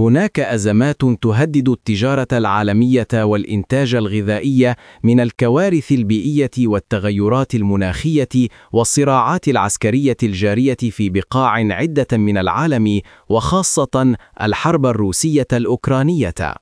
هناك أزمات تهدد التجارة العالمية والإنتاج الغذائي من الكوارث البيئية والتغيرات المناخية والصراعات العسكرية الجارية في بقاع عدة من العالم وخاصة الحرب الروسية الأوكرانية.